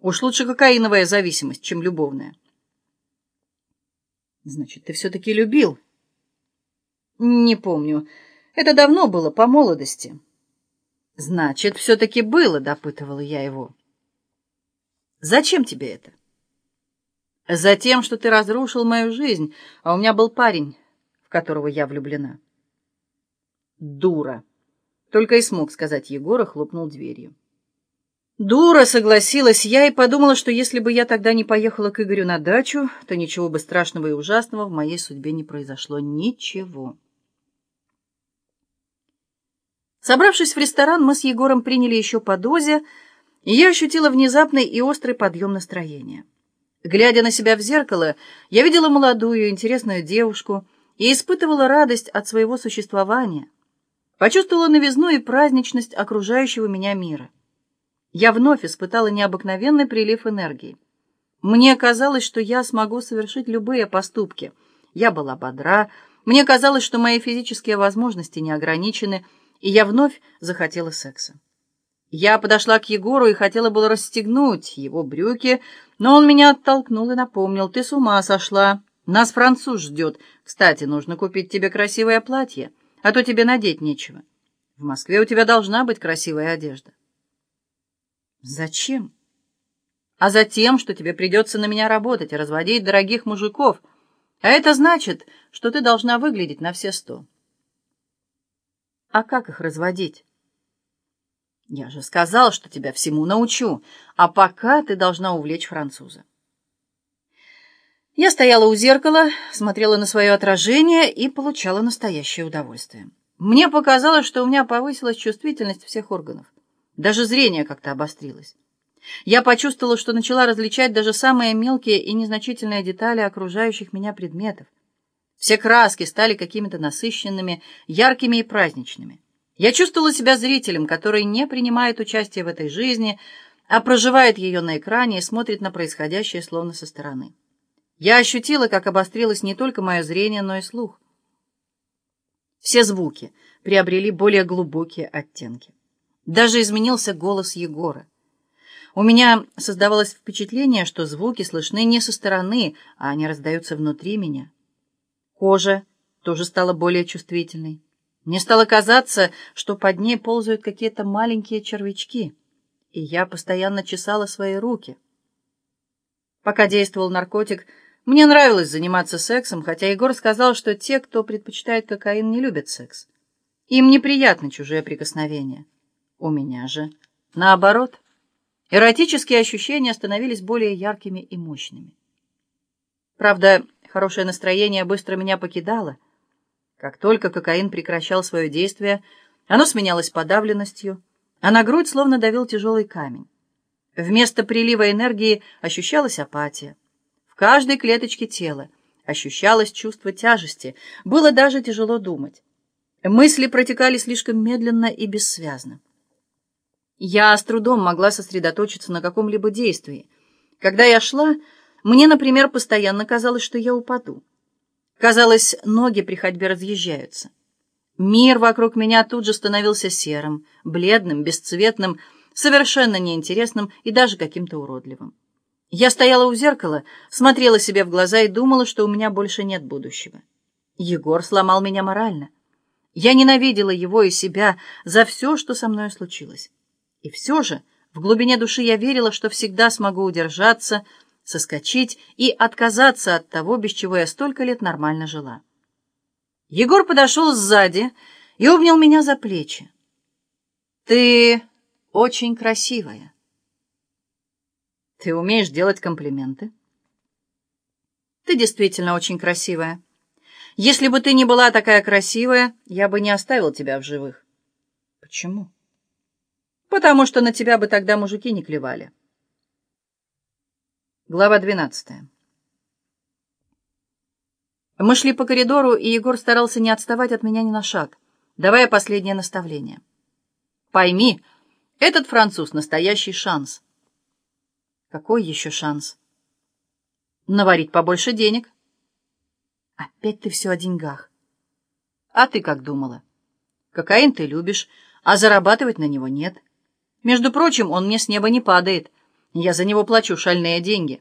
Уж лучше кокаиновая зависимость, чем любовная. Значит, ты все-таки любил? Не помню. Это давно было, по молодости. Значит, все-таки было, допытывала я его. Зачем тебе это? Затем, что ты разрушил мою жизнь, а у меня был парень, в которого я влюблена. Дура. Только и смог сказать Егор и хлопнул дверью. Дура, согласилась я и подумала, что если бы я тогда не поехала к Игорю на дачу, то ничего бы страшного и ужасного в моей судьбе не произошло. Ничего. Собравшись в ресторан, мы с Егором приняли еще по дозе, и я ощутила внезапный и острый подъем настроения. Глядя на себя в зеркало, я видела молодую, интересную девушку и испытывала радость от своего существования. Почувствовала новизну и праздничность окружающего меня мира я вновь испытала необыкновенный прилив энергии. Мне казалось, что я смогу совершить любые поступки. Я была бодра, мне казалось, что мои физические возможности не ограничены, и я вновь захотела секса. Я подошла к Егору и хотела было расстегнуть его брюки, но он меня оттолкнул и напомнил, «Ты с ума сошла, нас француз ждет. Кстати, нужно купить тебе красивое платье, а то тебе надеть нечего. В Москве у тебя должна быть красивая одежда». Зачем? А затем, что тебе придется на меня работать и разводить дорогих мужиков. А это значит, что ты должна выглядеть на все сто. А как их разводить? Я же сказал, что тебя всему научу, а пока ты должна увлечь француза. Я стояла у зеркала, смотрела на свое отражение и получала настоящее удовольствие. Мне показалось, что у меня повысилась чувствительность всех органов. Даже зрение как-то обострилось. Я почувствовала, что начала различать даже самые мелкие и незначительные детали окружающих меня предметов. Все краски стали какими-то насыщенными, яркими и праздничными. Я чувствовала себя зрителем, который не принимает участия в этой жизни, а проживает ее на экране и смотрит на происходящее словно со стороны. Я ощутила, как обострилось не только мое зрение, но и слух. Все звуки приобрели более глубокие оттенки. Даже изменился голос Егора. У меня создавалось впечатление, что звуки слышны не со стороны, а они раздаются внутри меня. Кожа тоже стала более чувствительной. Мне стало казаться, что под ней ползают какие-то маленькие червячки, и я постоянно чесала свои руки. Пока действовал наркотик, мне нравилось заниматься сексом, хотя Егор сказал, что те, кто предпочитает кокаин, не любят секс. Им неприятны чужие прикосновения. У меня же наоборот. Эротические ощущения становились более яркими и мощными. Правда, хорошее настроение быстро меня покидало. Как только кокаин прекращал свое действие, оно сменялось подавленностью, а на грудь словно давил тяжелый камень. Вместо прилива энергии ощущалась апатия. В каждой клеточке тела ощущалось чувство тяжести, было даже тяжело думать. Мысли протекали слишком медленно и бессвязно. Я с трудом могла сосредоточиться на каком-либо действии. Когда я шла, мне, например, постоянно казалось, что я упаду. Казалось, ноги при ходьбе разъезжаются. Мир вокруг меня тут же становился серым, бледным, бесцветным, совершенно неинтересным и даже каким-то уродливым. Я стояла у зеркала, смотрела себе в глаза и думала, что у меня больше нет будущего. Егор сломал меня морально. Я ненавидела его и себя за все, что со мной случилось. И все же в глубине души я верила, что всегда смогу удержаться, соскочить и отказаться от того, без чего я столько лет нормально жила. Егор подошел сзади и обнял меня за плечи. «Ты очень красивая. Ты умеешь делать комплименты?» «Ты действительно очень красивая. Если бы ты не была такая красивая, я бы не оставил тебя в живых». «Почему?» Потому что на тебя бы тогда мужики не клевали. Глава двенадцатая. Мы шли по коридору, и Егор старался не отставать от меня ни на шаг, давая последнее наставление. «Пойми, этот француз — настоящий шанс». «Какой еще шанс?» «Наварить побольше денег». «Опять ты все о деньгах». «А ты как думала? Кокаин ты любишь, а зарабатывать на него нет». Между прочим, он мне с неба не падает. Я за него плачу шальные деньги.